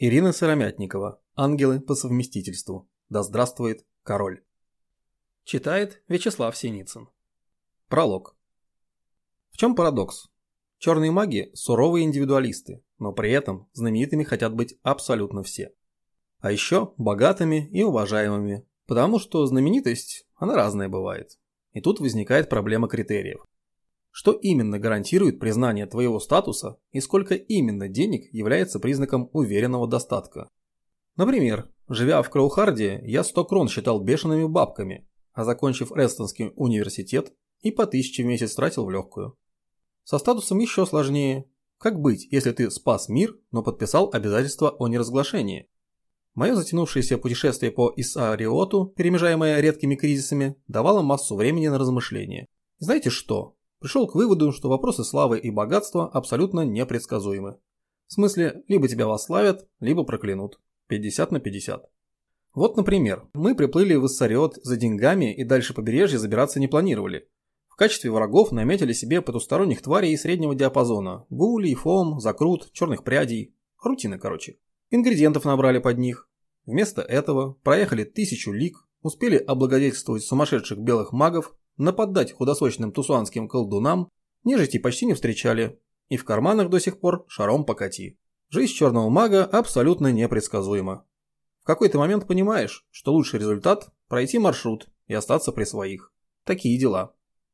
Ирина Сыромятникова. Ангелы по совместительству. Да здравствует король. Читает Вячеслав Синицын. Пролог. В чем парадокс? Черные маги – суровые индивидуалисты, но при этом знаменитыми хотят быть абсолютно все. А еще богатыми и уважаемыми, потому что знаменитость, она разная бывает. И тут возникает проблема критериев. Что именно гарантирует признание твоего статуса и сколько именно денег является признаком уверенного достатка? Например, живя в Кроухарде, я 100 крон считал бешеными бабками, а закончив Рестонский университет и по тысяче в месяц тратил в легкую. Со статусом еще сложнее. Как быть, если ты спас мир, но подписал обязательство о неразглашении? Мое затянувшееся путешествие по Исаариоту, перемежаемое редкими кризисами, давало массу времени на размышления. Знаете что? Пришел к выводу, что вопросы славы и богатства абсолютно непредсказуемы. В смысле, либо тебя восславят, либо проклянут. 50 на 50. Вот, например, мы приплыли в Иссариот за деньгами и дальше побережья забираться не планировали. В качестве врагов наметили себе потусторонних тварей среднего диапазона. Гулей, фом, закрут, черных прядей. Рутина, короче. Ингредиентов набрали под них. Вместо этого проехали тысячу лиг, успели облагодетельствовать сумасшедших белых магов, нападать худосочным тусуанским колдунам, нежити почти не встречали, и в карманах до сих пор шаром покати. Жизнь черного мага абсолютно непредсказуема. В какой-то момент понимаешь, что лучший результат – пройти маршрут и остаться при своих. Такие дела.